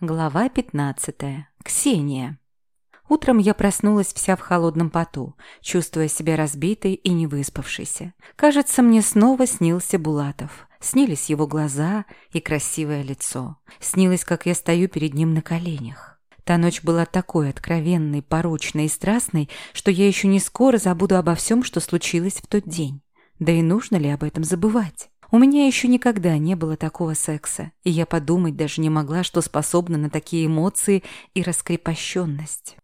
Глава 15. Ксения. Утром я проснулась вся в холодном поту, чувствуя себя разбитой и невыспавшейся. Кажется, мне снова снился Булатов. Снились его глаза и красивое лицо. Снилось, как я стою перед ним на коленях. Та ночь была такой откровенной, порочной и страстной, что я еще не скоро забуду обо всем, что случилось в тот день. Да и нужно ли об этом забывать? У меня еще никогда не было такого секса, и я подумать даже не могла, что способна на такие эмоции и раскрепощенность.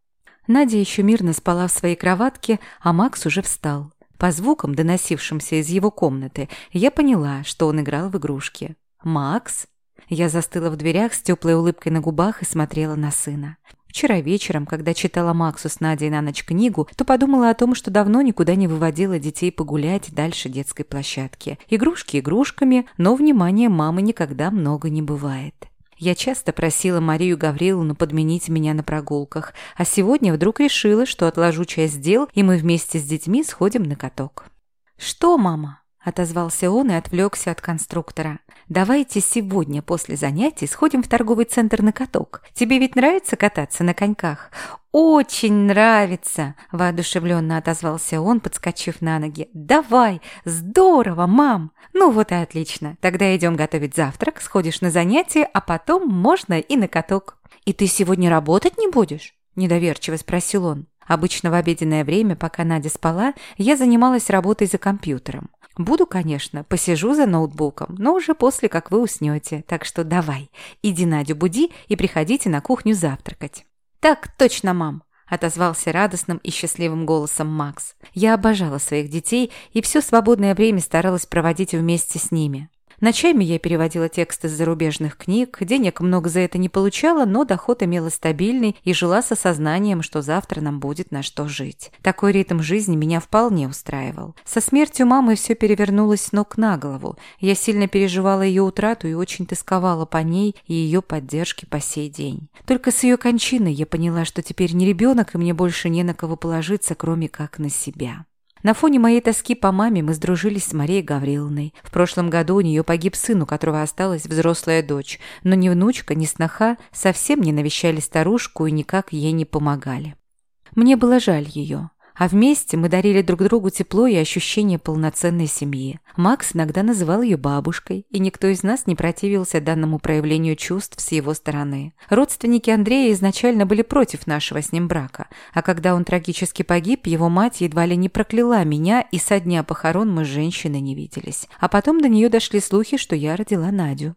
Надя еще мирно спала в своей кроватке, а Макс уже встал. По звукам, доносившимся из его комнаты, я поняла, что он играл в игрушки. «Макс?» Я застыла в дверях с теплой улыбкой на губах и смотрела на сына. Вчера вечером, когда читала Максу с Надей на ночь книгу, то подумала о том, что давно никуда не выводила детей погулять дальше детской площадки. Игрушки игрушками, но внимания мамы никогда много не бывает. Я часто просила Марию Гавриловну подменить меня на прогулках, а сегодня вдруг решила, что отложу часть дел, и мы вместе с детьми сходим на каток. «Что, мама?» – отозвался он и отвлекся от конструктора. Давайте сегодня после занятий сходим в торговый центр на каток. Тебе ведь нравится кататься на коньках? Очень нравится, воодушевленно отозвался он, подскочив на ноги. Давай, здорово, мам. Ну вот и отлично. Тогда идем готовить завтрак, сходишь на занятия, а потом можно и на каток. И ты сегодня работать не будешь? Недоверчиво спросил он. Обычно в обеденное время, пока Надя спала, я занималась работой за компьютером. Буду, конечно, посижу за ноутбуком, но уже после, как вы уснете. Так что давай, иди Надю буди и приходите на кухню завтракать. Так точно, мам. Отозвался радостным и счастливым голосом Макс. Я обожала своих детей и все свободное время старалась проводить вместе с ними. Ночами я переводила тексты из зарубежных книг, денег много за это не получала, но доход имела стабильный и жила с осознанием, что завтра нам будет на что жить. Такой ритм жизни меня вполне устраивал. Со смертью мамы все перевернулось с ног на голову. Я сильно переживала ее утрату и очень тосковала по ней и ее поддержке по сей день. Только с ее кончиной я поняла, что теперь не ребенок, и мне больше не на кого положиться, кроме как на себя. На фоне моей тоски по маме мы сдружились с Марией Гавриловной. В прошлом году у нее погиб сын, у которого осталась взрослая дочь. Но ни внучка, ни сноха совсем не навещали старушку и никак ей не помогали. Мне было жаль ее. А вместе мы дарили друг другу тепло и ощущение полноценной семьи. Макс иногда называл ее бабушкой, и никто из нас не противился данному проявлению чувств с его стороны. Родственники Андрея изначально были против нашего с ним брака, а когда он трагически погиб, его мать едва ли не прокляла меня, и со дня похорон мы с женщиной не виделись. А потом до нее дошли слухи, что я родила Надю.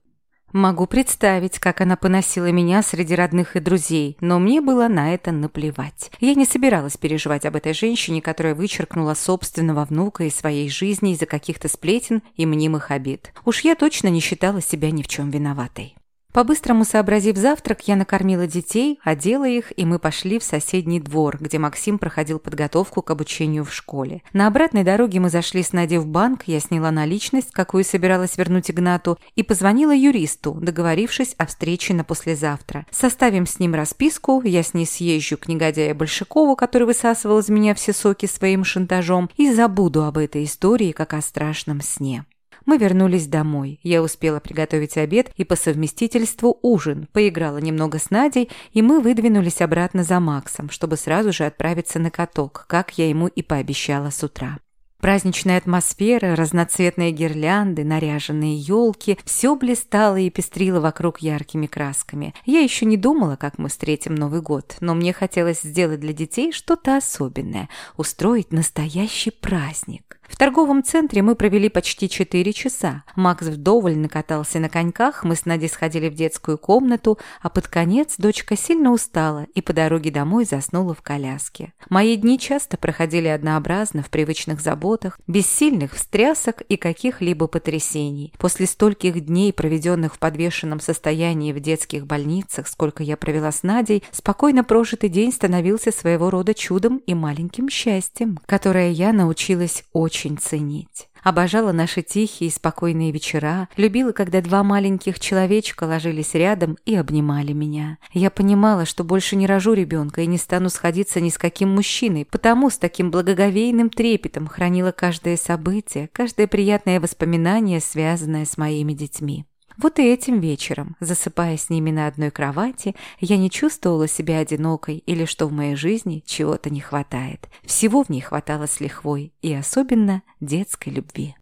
Могу представить, как она поносила меня среди родных и друзей, но мне было на это наплевать. Я не собиралась переживать об этой женщине, которая вычеркнула собственного внука из своей жизни из-за каких-то сплетен и мнимых обид. Уж я точно не считала себя ни в чем виноватой. По-быстрому сообразив завтрак, я накормила детей, одела их, и мы пошли в соседний двор, где Максим проходил подготовку к обучению в школе. На обратной дороге мы зашли с Надей в банк, я сняла наличность, какую собиралась вернуть Игнату, и позвонила юристу, договорившись о встрече на послезавтра. Составим с ним расписку, я с ней съезжу к негодяю Большакову, который высасывал из меня все соки своим шантажом, и забуду об этой истории, как о страшном сне. Мы вернулись домой. Я успела приготовить обед и по совместительству ужин, поиграла немного с Надей, и мы выдвинулись обратно за Максом, чтобы сразу же отправиться на каток, как я ему и пообещала с утра. Праздничная атмосфера, разноцветные гирлянды, наряженные елки – все блистало и пестрило вокруг яркими красками. Я еще не думала, как мы встретим Новый год, но мне хотелось сделать для детей что-то особенное – устроить настоящий праздник. В торговом центре мы провели почти 4 часа. Макс вдоволь накатался на коньках, мы с Надей сходили в детскую комнату, а под конец дочка сильно устала и по дороге домой заснула в коляске. Мои дни часто проходили однообразно в привычных заботах, без сильных встрясок и каких-либо потрясений. После стольких дней, проведенных в подвешенном состоянии в детских больницах, сколько я провела с Надей, спокойно прожитый день становился своего рода чудом и маленьким счастьем, которое я научилась очень очень ценить. Обожала наши тихие и спокойные вечера, любила, когда два маленьких человечка ложились рядом и обнимали меня. Я понимала, что больше не рожу ребенка и не стану сходиться ни с каким мужчиной, потому с таким благоговейным трепетом хранила каждое событие, каждое приятное воспоминание, связанное с моими детьми. Вот и этим вечером, засыпая с ними на одной кровати, я не чувствовала себя одинокой или что в моей жизни чего-то не хватает. Всего в ней хватало с лихвой, и особенно детской любви.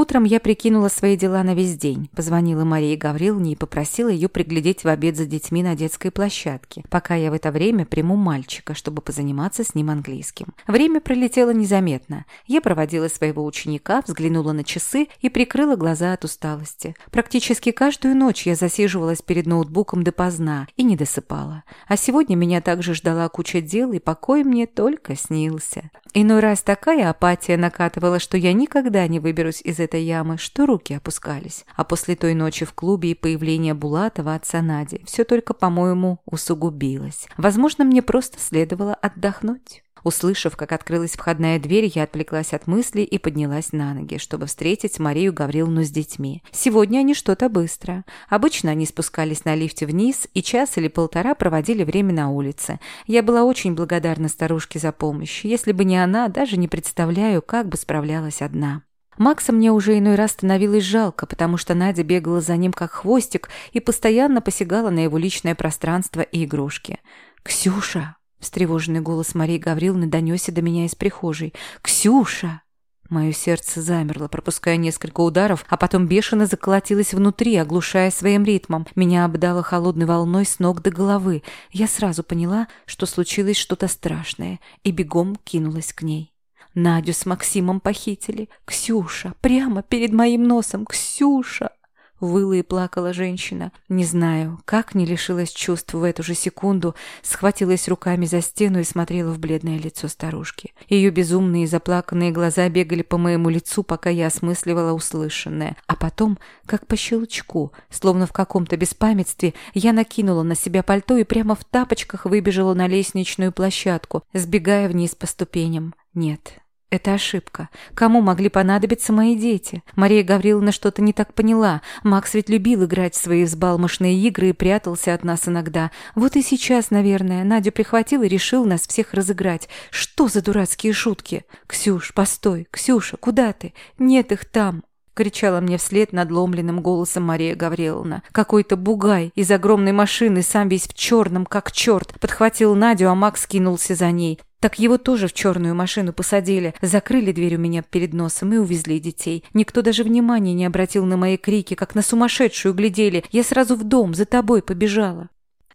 Утром я прикинула свои дела на весь день, позвонила Марии Гавриловне и попросила ее приглядеть в обед за детьми на детской площадке, пока я в это время приму мальчика, чтобы позаниматься с ним английским. Время пролетело незаметно. Я проводила своего ученика, взглянула на часы и прикрыла глаза от усталости. Практически каждую ночь я засиживалась перед ноутбуком допоздна и не досыпала. А сегодня меня также ждала куча дел, и покой мне только снился. Иной раз такая апатия накатывала, что я никогда не выберусь из этой ямы, что руки опускались. А после той ночи в клубе и появления Булатова отца Нади все только, по-моему, усугубилось. Возможно, мне просто следовало отдохнуть. Услышав, как открылась входная дверь, я отвлеклась от мыслей и поднялась на ноги, чтобы встретить Марию Гавриловну с детьми. Сегодня они что-то быстро. Обычно они спускались на лифте вниз и час или полтора проводили время на улице. Я была очень благодарна старушке за помощь. Если бы не она, даже не представляю, как бы справлялась одна. Макса мне уже иной раз становилось жалко, потому что Надя бегала за ним как хвостик и постоянно посягала на его личное пространство и игрушки. «Ксюша!» Встревоженный голос Марии Гавриловны донесся до меня из прихожей. «Ксюша!» Мое сердце замерло, пропуская несколько ударов, а потом бешено заколотилось внутри, оглушая своим ритмом. Меня обдало холодной волной с ног до головы. Я сразу поняла, что случилось что-то страшное, и бегом кинулась к ней. Надю с Максимом похитили. Ксюша, прямо перед моим носом. Ксюша! Выла и плакала женщина. Не знаю, как не лишилась чувств в эту же секунду, схватилась руками за стену и смотрела в бледное лицо старушки. Ее безумные заплаканные глаза бегали по моему лицу, пока я осмысливала услышанное. А потом, как по щелчку, словно в каком-то беспамятстве, я накинула на себя пальто и прямо в тапочках выбежала на лестничную площадку, сбегая вниз по ступеням. Нет, это ошибка. Кому могли понадобиться мои дети? Мария Гавриловна что-то не так поняла. Макс ведь любил играть в свои взбалмошные игры и прятался от нас иногда. Вот и сейчас, наверное, Надю прихватил и решил нас всех разыграть. Что за дурацкие шутки? Ксюш, постой. Ксюша, куда ты? Нет их там. кричала мне вслед надломленным голосом Мария Гавриловна. Какой-то бугай из огромной машины, сам весь в черном, как черт, подхватил Надю, а Макс кинулся за ней. Так его тоже в черную машину посадили, закрыли дверь у меня перед носом и увезли детей. Никто даже внимания не обратил на мои крики, как на сумасшедшую глядели. Я сразу в дом, за тобой побежала.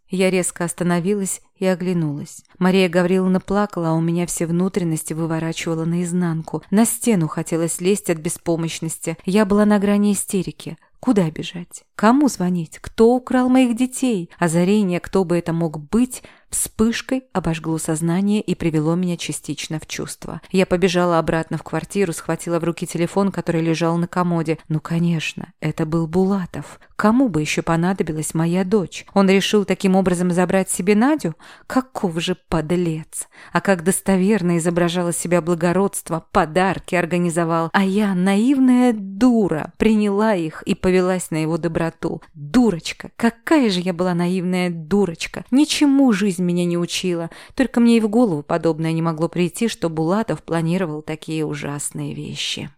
Я резко остановилась и оглянулась. Мария Гавриловна плакала, а у меня все внутренности выворачивала наизнанку. На стену хотелось лезть от беспомощности. Я была на грани истерики. Куда бежать? Кому звонить? Кто украл моих детей? Озарение, кто бы это мог быть, Вспышкой обожгло сознание и привело меня частично в чувство. Я побежала обратно в квартиру, схватила в руки телефон, который лежал на комоде. Ну, конечно, это был Булатов. Кому бы еще понадобилась моя дочь? Он решил таким образом забрать себе Надю? Каков же подлец! А как достоверно изображала себя благородство, подарки организовал. А я, наивная дура, приняла их и повелась на его доброту. Дурочка! Какая же я была наивная дурочка! Ничему жизнь меня не учила. Только мне и в голову подобное не могло прийти, что Булатов планировал такие ужасные вещи.